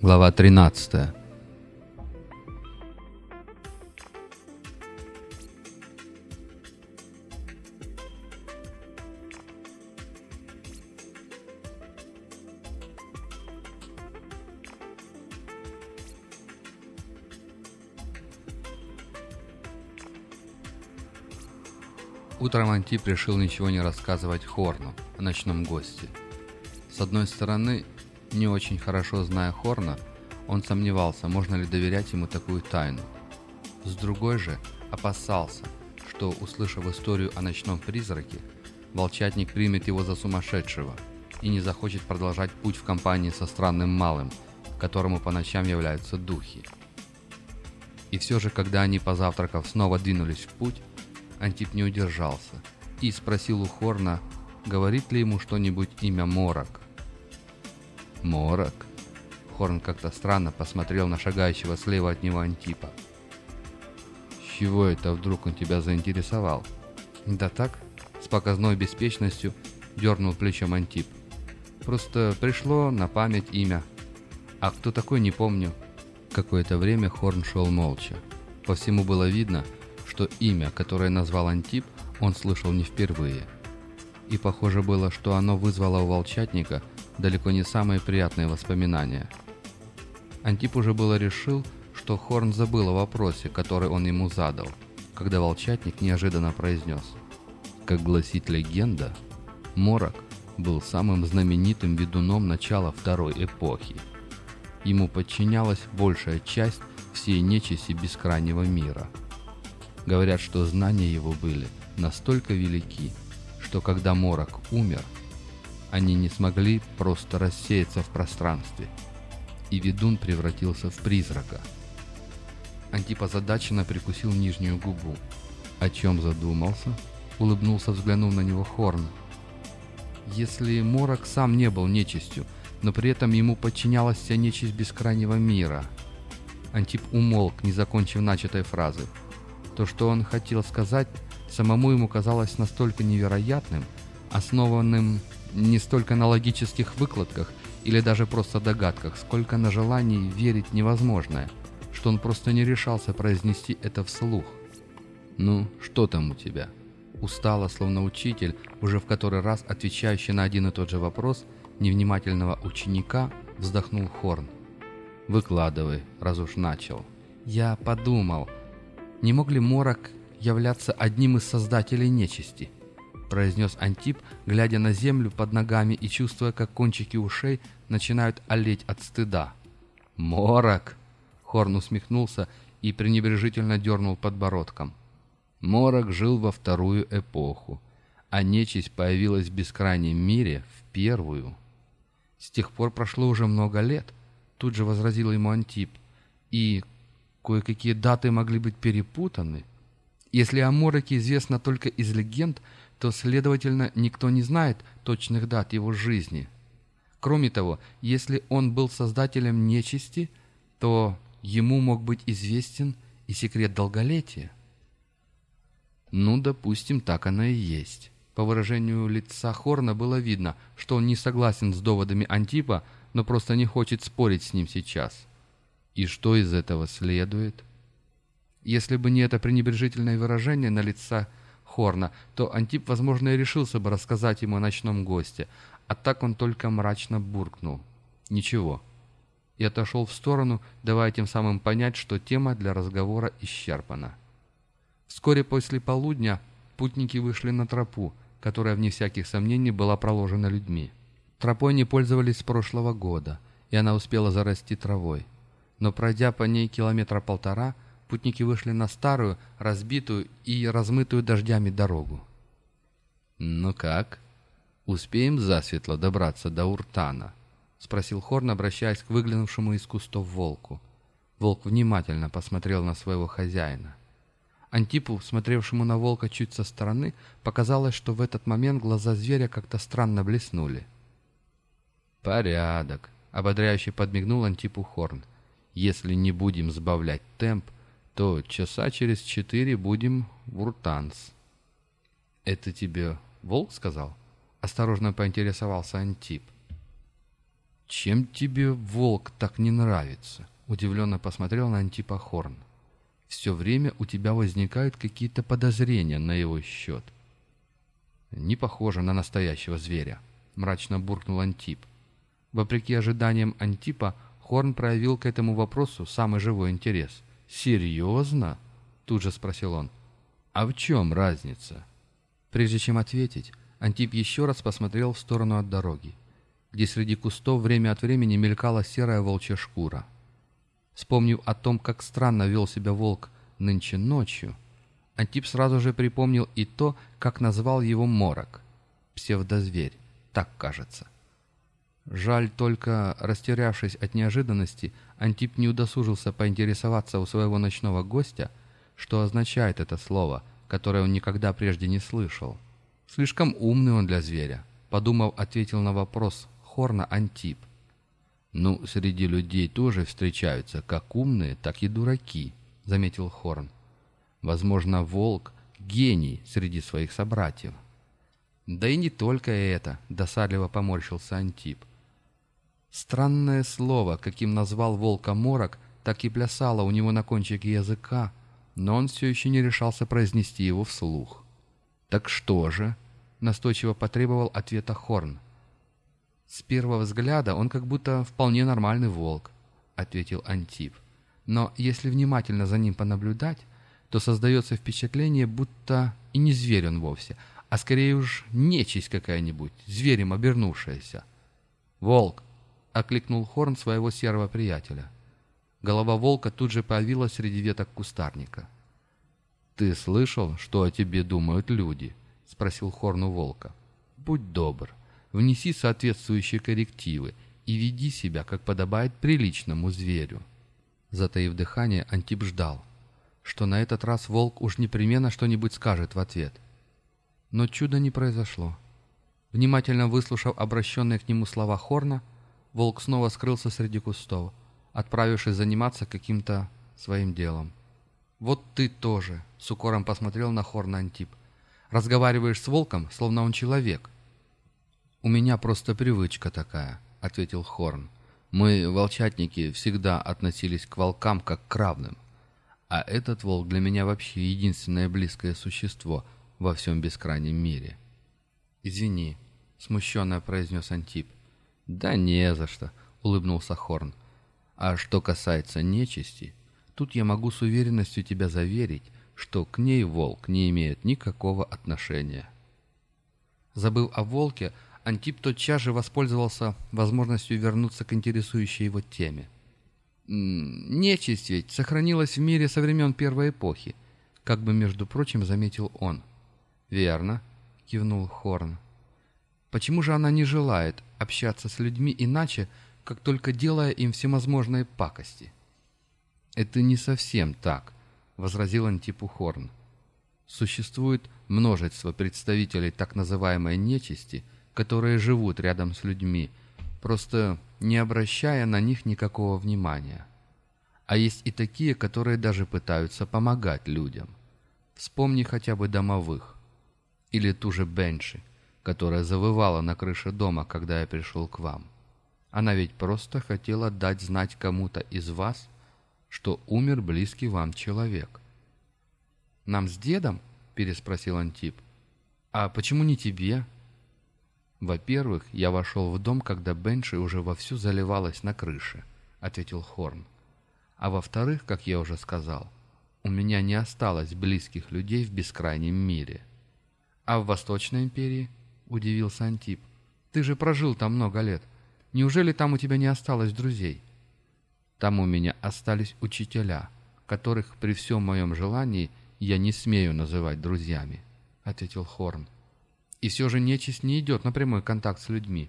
Глава 13 Утром Антип решил ничего не рассказывать Хорну о ночном госте. С одной стороны, не очень хорошо зная Хорна, он сомневался, можно ли доверять ему такую тайну. С другой же, опасался, что, услышав историю о ночном призраке, волчатник примет его за сумасшедшего и не захочет продолжать путь в компании со странным малым, которому по ночам являются духи. И все же, когда они, позавтракав, снова двинулись в путь, Антип не удержался и спросил у Хорна, говорит ли ему что-нибудь имя Морок. «Морок?» Хорн как-то странно посмотрел на шагающего слева от него Антипа. «С чего это вдруг он тебя заинтересовал?» «Да так», — с показной беспечностью дернул плечом Антип. «Просто пришло на память имя. А кто такой, не помню». Какое-то время Хорн шел молча. По всему было видно, что имя, которое назвал Антип, он слышал не впервые. И похоже было, что оно вызвало у волчатника далеко не самые приятные воспоминания. Антип уже было решил, что Хорн забыл о вопросе, который он ему задал, когда волчатник неожиданно произнес. Как гласит легенда, Морок был самым знаменитым ведуном начала второй эпохи. Ему подчинялась большая часть всей нечисти бескрайнего мира – Говорят, что знания его были настолько велики, что когда Морок умер, они не смогли просто рассеяться в пространстве, и ведун превратился в призрака. Антип озадаченно прикусил нижнюю губу. О чем задумался? Улыбнулся, взглянув на него Хорн. Если Морок сам не был нечистью, но при этом ему подчинялась вся нечисть бескрайнего мира. Антип умолк, не закончив начатой фразы. То, что он хотел сказать, самому ему казалось настолько невероятным, основанным не столько на логических выкладках или даже просто догадках, сколько на желании верить невозможное, что он просто не решался произнести это вслух. «Ну, что там у тебя?» Устало, словно учитель, уже в который раз отвечающий на один и тот же вопрос невнимательного ученика, вздохнул Хорн. «Выкладывай, раз уж начал». «Я подумал», не мог ли Морок являться одним из создателей нечисти? Произнес Антип, глядя на землю под ногами и чувствуя, как кончики ушей начинают олеть от стыда. «Морок!» — Хорн усмехнулся и пренебрежительно дернул подбородком. Морок жил во вторую эпоху, а нечисть появилась в бескрайнем мире в первую. С тех пор прошло уже много лет, тут же возразил ему Антип, и Кое-какие даты могли быть перепутаны. Если о Мороке известно только из легенд, то, следовательно, никто не знает точных дат его жизни. Кроме того, если он был создателем нечисти, то ему мог быть известен и секрет долголетия. Ну, допустим, так оно и есть. По выражению лица Хорна было видно, что он не согласен с доводами Антипа, но просто не хочет спорить с ним сейчас. И что из этого следует? Если бы не это пренебрежительное выражение на лице Хорна, то Антип, возможно, и решился бы рассказать ему о ночном госте, а так он только мрачно буркнул. «Ничего». И отошел в сторону, давая тем самым понять, что тема для разговора исчерпана. Вскоре после полудня путники вышли на тропу, которая, вне всяких сомнений, была проложена людьми. Тропой не пользовались с прошлого года, и она успела зарасти травой но пройдя по ней километра полтора, путники вышли на старую, разбитую и размытую дождями дорогу. «Ну как? Успеем засветло добраться до Уртана?» — спросил Хорн, обращаясь к выглянувшему из кустов волку. Волк внимательно посмотрел на своего хозяина. Антипу, смотревшему на волка чуть со стороны, показалось, что в этот момент глаза зверя как-то странно блеснули. «Порядок», — ободряюще подмигнул Антипу Хорн. Если не будем сбавлять темп, то часа через четыре будем в Уртанс. «Это тебе волк сказал?» — осторожно поинтересовался Антип. «Чем тебе волк так не нравится?» Удивленно посмотрел на Антипа Хорн. «Все время у тебя возникают какие-то подозрения на его счет». «Не похоже на настоящего зверя», — мрачно буркнул Антип. Вопреки ожиданиям Антипа, Хорн проявил к этому вопросу самый живой интерес. «Серьезно?» — тут же спросил он. «А в чем разница?» Прежде чем ответить, Антип еще раз посмотрел в сторону от дороги где среди кустов время от времени мелькала серая волчья шкура. Вспомнив о том, как странно вел себя волк нынче ночью, Антип сразу же припомнил и то, как назвал его Морок. Псевдозверь, так кажется. Жаль только, растерявшись от неожиданности, Антип не удосужился поинтересоваться у своего ночного гостя, что означает это слово, которое он никогда прежде не слышал. Слишком умный он для зверя. Подумав, ответил на вопрос, Хорна Антип. «Ну, среди людей тоже встречаются как умные, так и дураки», — заметил Хорн. «Возможно, волк — гений среди своих собратьев». «Да и не только это», — досадливо поморщился Антип. Странное слово, каким назвал волка Морок, так и плясало у него на кончике языка, но он все еще не решался произнести его вслух. «Так что же?» — настойчиво потребовал ответа Хорн. «С первого взгляда он как будто вполне нормальный волк», — ответил Антип. «Но если внимательно за ним понаблюдать, то создается впечатление, будто и не зверь он вовсе, а скорее уж нечисть какая-нибудь, зверем обернувшаяся». «Волк!» — окликнул Хорн своего серого приятеля. Голова волка тут же появилась среди веток кустарника. «Ты слышал, что о тебе думают люди?» — спросил Хорн у волка. «Будь добр, внеси соответствующие коррективы и веди себя, как подобает приличному зверю». Затаив дыхание, Антип ждал, что на этот раз волк уж непременно что-нибудь скажет в ответ. Но чуда не произошло. Внимательно выслушав обращенные к нему слова Хорна, волк снова скрылся среди кустов, отправившись заниматься каким-то своим делом. «Вот ты тоже», — с укором посмотрел на Хорна Антип. «Разговариваешь с волком, словно он человек, «У меня просто привычка такая», — ответил Хорн. «Мы, волчатники, всегда относились к волкам как к равным. А этот волк для меня вообще единственное близкое существо во всем бескрайнем мире». «Извини», — смущенно произнес Антип. «Да не за что», — улыбнулся Хорн. «А что касается нечисти, тут я могу с уверенностью тебя заверить, что к ней волк не имеет никакого отношения». Забыв о волке, Антип тотчас же воспользовался возможностью вернуться к интересующей его теме. «Нечисть ведь сохранилась в мире со времен Первой эпохи», как бы, между прочим, заметил он. «Верно», — кивнул Хорн. «Почему же она не желает общаться с людьми иначе, как только делая им всевозможные пакости?» «Это не совсем так», — возразил Антипу Хорн. «Существует множество представителей так называемой нечисти — которые живут рядом с людьми, просто не обращая на них никакого внимания. А есть и такие, которые даже пытаются помогать людям. Вспомни хотя бы домовых. Или ту же Бенши, которая завывала на крыше дома, когда я пришел к вам. Она ведь просто хотела дать знать кому-то из вас, что умер близкий вам человек. «Нам с дедом?» – переспросил Антип. «А почему не тебе?» «Во-первых, я вошел в дом, когда Бенши уже вовсю заливалась на крыше», — ответил Хорн. «А во-вторых, как я уже сказал, у меня не осталось близких людей в бескрайнем мире». «А в Восточной империи?» — удивился Антип. «Ты же прожил там много лет. Неужели там у тебя не осталось друзей?» «Там у меня остались учителя, которых при всем моем желании я не смею называть друзьями», — ответил Хорн. И все же нечисть не идет на прямой контакт с людьми.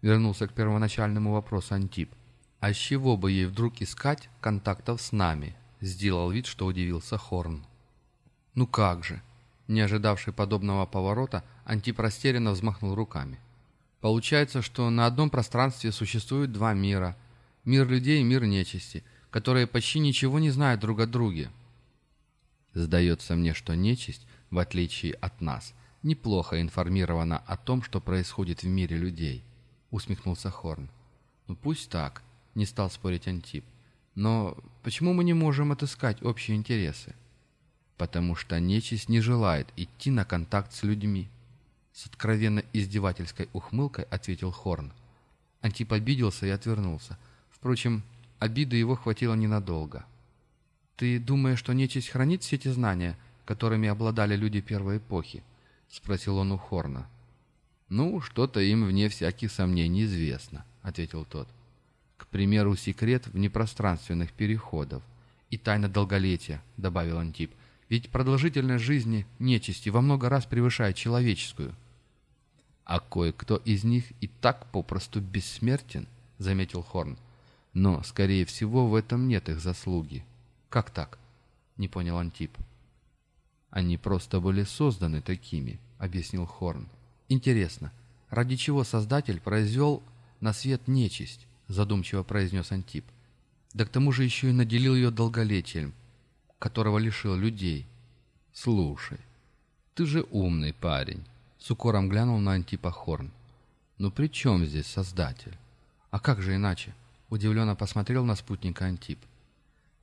Вернулся к первоначальному вопросу Антип. А с чего бы ей вдруг искать контактов с нами? Сделал вид, что удивился Хорн. Ну как же? Не ожидавший подобного поворота, Антип растерянно взмахнул руками. Получается, что на одном пространстве существуют два мира. Мир людей и мир нечисти, которые почти ничего не знают друг о друге. Сдается мне, что нечисть, в отличие от нас – неплохо информирована о том, что происходит в мире людей», — усмехнулся Хорн. Ну пусть так, не стал спорить Антип. Но почему мы не можем отыскать общие интересы? Потому что нечисть не желает идти на контакт с людьми. С откровенно издевательской ухмылкой ответил Хорн. Антип обиделся и отвернулся. Впрочем, обиды его хватило ненадолго. «Ты думаешь, что нечисть хранит все эти знания, которыми обладали люди первой эпохи?» — спросил он у Хорна. «Ну, что-то им вне всяких сомнений известно», — ответил тот. «К примеру, секрет внепространственных переходов и тайна долголетия», — добавил Антип. «Ведь продолжительность жизни нечисти во много раз превышает человеческую». «А кое-кто из них и так попросту бессмертен», — заметил Хорн. «Но, скорее всего, в этом нет их заслуги». «Как так?» — не понял Антип. «Они просто были созданы такими», — объяснил Хорн. «Интересно, ради чего Создатель произвел на свет нечисть?» — задумчиво произнес Антип. «Да к тому же еще и наделил ее долголетием, которого лишил людей». «Слушай, ты же умный парень», — с укором глянул на Антипа Хорн. «Ну при чем здесь Создатель?» «А как же иначе?» — удивленно посмотрел на спутника Антип.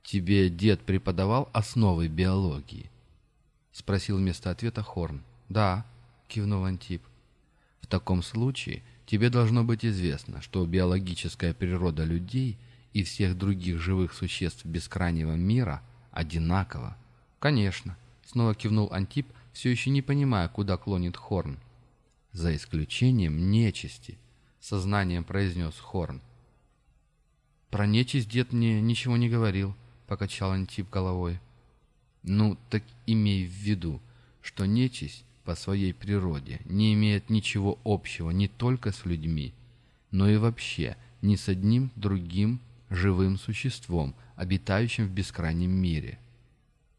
«Тебе дед преподавал основы биологии?» — спросил вместо ответа Хорн. «Да», — кивнул Антип. В таком случае тебе должно быть известно, что биологическая природа людей и всех других живых существ бескрайнего мира одинакова. Конечно, снова кивнул Антип, все еще не понимая, куда клонит Хорн. За исключением нечисти, сознанием произнес Хорн. Про нечисть дед мне ничего не говорил, покачал Антип головой. Ну, так имей в виду, что нечисть по своей природе не имеет ничего общего не только с людьми, но и вообще ни с одним другим живым существом, обитающим в бескрайнем мире.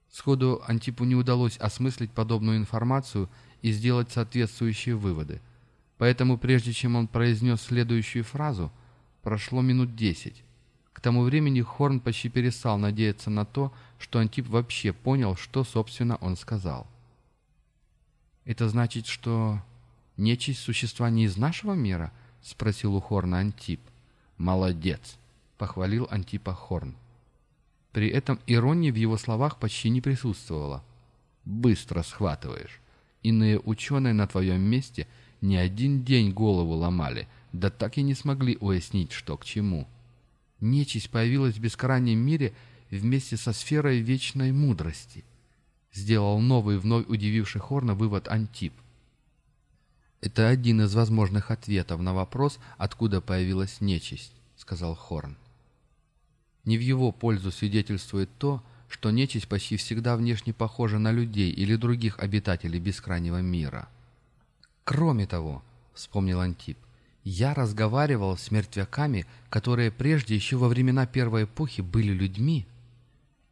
Сходу Антипу не удалось осмыслить подобную информацию и сделать соответствующие выводы. Поэтому прежде чем он произнес следующую фразу, прошло минут десять. К тому времени Хорн почти перестал надеяться на то, что Антип вообще понял, что, собственно, он сказал. «Это значит, что нечисть существа не из нашего мира?» — спросил у Хорна Антип. «Молодец!» — похвалил Антипа Хорн. При этом иронии в его словах почти не присутствовало. «Быстро схватываешь. Иные ученые на твоем месте не один день голову ломали, да так и не смогли уяснить, что к чему. Нечисть появилась в бескрайнем мире вместе со сферой вечной мудрости — Сделал новый, вновь удививший Хорна вывод Антип. «Это один из возможных ответов на вопрос, откуда появилась нечисть», — сказал Хорн. Не в его пользу свидетельствует то, что нечисть почти всегда внешне похожа на людей или других обитателей бескрайнего мира. «Кроме того», — вспомнил Антип, — «я разговаривал с мертвяками, которые прежде еще во времена Первой эпохи были людьми».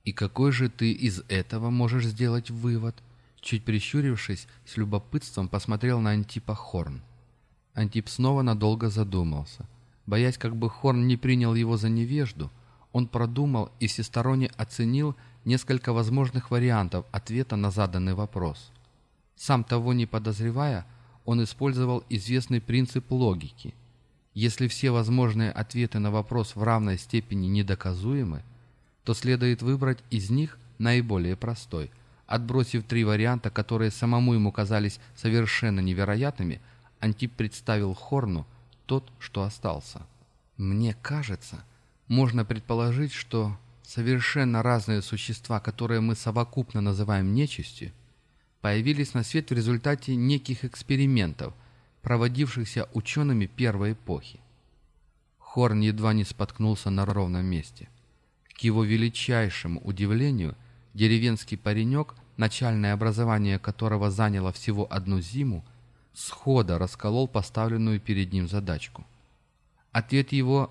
«И какой же ты из этого можешь сделать вывод?» Чуть прищурившись, с любопытством посмотрел на Антипа Хорн. Антип снова надолго задумался. Боясь, как бы Хорн не принял его за невежду, он продумал и всесторонне оценил несколько возможных вариантов ответа на заданный вопрос. Сам того не подозревая, он использовал известный принцип логики. Если все возможные ответы на вопрос в равной степени недоказуемы, то следует выбрать из них наиболее простой. Отбросив три варианта, которые самому ему казались совершенно невероятными, Антип представил Хорну тот, что остался. «Мне кажется, можно предположить, что совершенно разные существа, которые мы совокупно называем нечистью, появились на свет в результате неких экспериментов, проводившихся учеными первой эпохи. Хорн едва не споткнулся на ровном месте – к его величайшему удивлению, деревенский паренек, начальное образование которого заняло всего одну зиму, схода расколол поставленную перед ним задачку. Ответ его,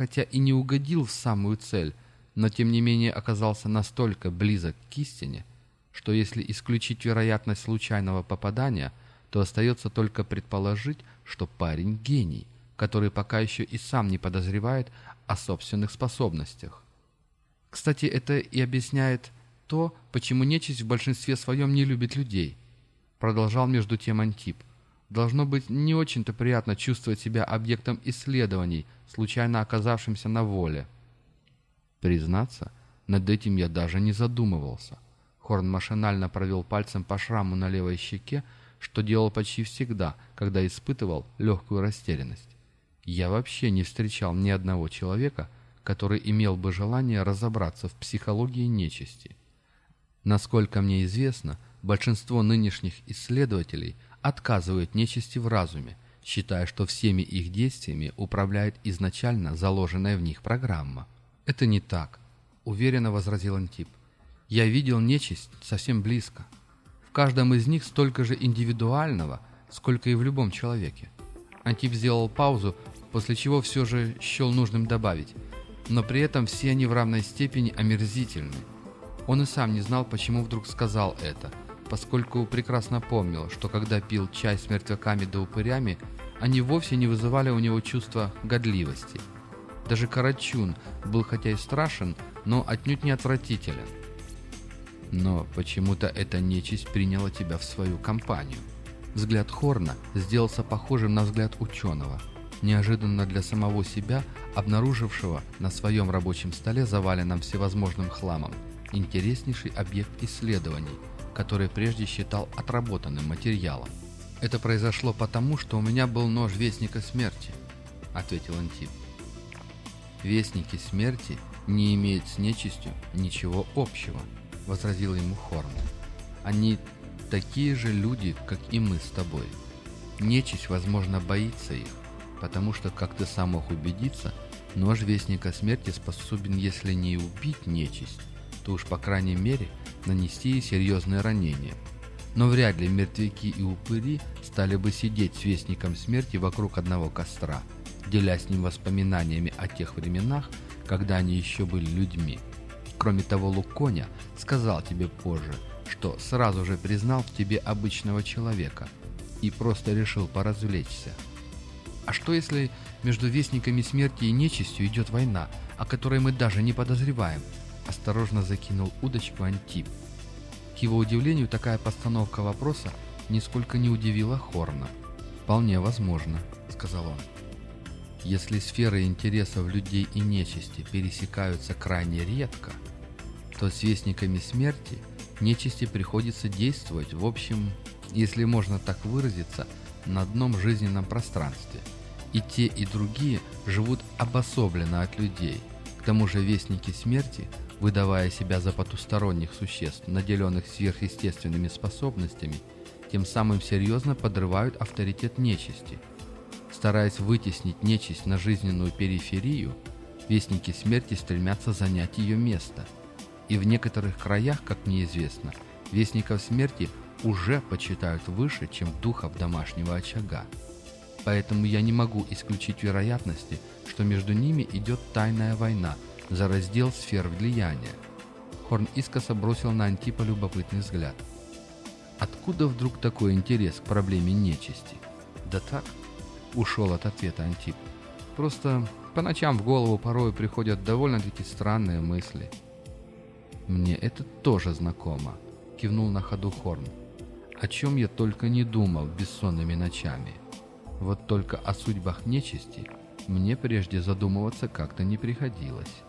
хотя и не угодил в самую цель, но тем не менее оказался настолько близок к истине, что если исключить вероятность случайного попадания, то остается только предположить, что парень гений, который пока еще и сам не подозревает о собственных способностях. Кстати, это и объясняет то, почему нечисть в большинстве своем не любит людей. Продолжал между тем Антип. Должно быть не очень-то приятно чувствовать себя объектом исследований случайно оказавшимся на воле. Признаться, над этим я даже не задумывался. Хорн машинально провел пальцем по шраму на левой щеке, что делал почти всегда, когда испытывал легкую растерянность. Я вообще не встречал ни одного человека, который имел бы желание разобраться в психологии нечисти. Насколько мне известно, большинство нынешних исследователей отказывают нечисти в разуме, считая, что всеми их действиями управляет изначально заложенная в них программа. «Это не так», — уверенно возразил Антип. «Я видел нечисть совсем близко. В каждом из них столько же индивидуального, сколько и в любом человеке». Антип сделал паузу, после чего все же счел нужным добавить. Но при этом все они в равной степени омерзительны. Он и сам не знал, почему вдруг сказал это, поскольку прекрасно помнил, что когда пил чай с мертвяками да упырями, они вовсе не вызывали у него чувства годливости. Даже Карачун был хотя и страшен, но отнюдь не отвратителен. Но почему-то эта нечисть приняла тебя в свою компанию. Взгляд Хорна сделался похожим на взгляд ученого, неожиданно для самого себя, обнаружившего на своем рабочем столе, заваленном всевозможным хламом, интереснейший объект исследований, который прежде считал отработанным материалом. «Это произошло потому, что у меня был нож Вестника Смерти», — ответил Антип. «Вестники Смерти не имеют с нечистью ничего общего», — возразил ему Хорн. «Они такие же люди, как и мы с тобой. Нечисть, возможно, боится их, потому что, как ты сам мог убедиться, нож Вестника Смерти способен, если не убить нечисть, то уж, по крайней мере, нанести ей серьезное ранение — но вряд ли мертвяки и упыри стали бы сидеть с Вестником Смерти вокруг одного костра, делясь с ним воспоминаниями о тех временах, когда они еще были людьми. Кроме того, Луконя сказал тебе позже, что сразу же признал в тебе обычного человека и просто решил поразвлечься. А что если между Вестниками Смерти и Нечистью идет война, о которой мы даже не подозреваем? Осторожно закинул удочку Антип. К его удивлению, такая постановка вопроса нисколько не удивила Хорна. «Вполне возможно», — сказал он. «Если сферы интересов людей и нечисти пересекаются крайне редко, то с вестниками смерти нечисти приходится действовать, в общем, если можно так выразиться, на одном жизненном пространстве. И те, и другие живут обособленно от людей. К тому же вестники смерти выдавая себя за потусторонних существ, наделенных сверхъестественными способностями, тем самым серьезно подрывают авторитет нечисти. Стараясь вытеснить нечисть на жизненную периферию, вестники смерти стремятся занять ее место. И в некоторых краях, как мне известно, вестников смерти уже почитают выше, чем духов домашнего очага. Поэтому я не могу исключить вероятности, что между ними идет тайная война – за раздел сфер влияния. Хорн искоса бросил на Антипа любопытный взгляд. Откуда вдруг такой интерес к проблеме нечисти? Да так, ушел от ответа Антип. Просто по ночам в голову порой приходят довольно-таки странные мысли. Мне это тоже знакомо, кивнул на ходу Хорн. О чем я только не думал бессонными ночами. Вот только о судьбах нечисти мне прежде задумываться как-то не приходилось.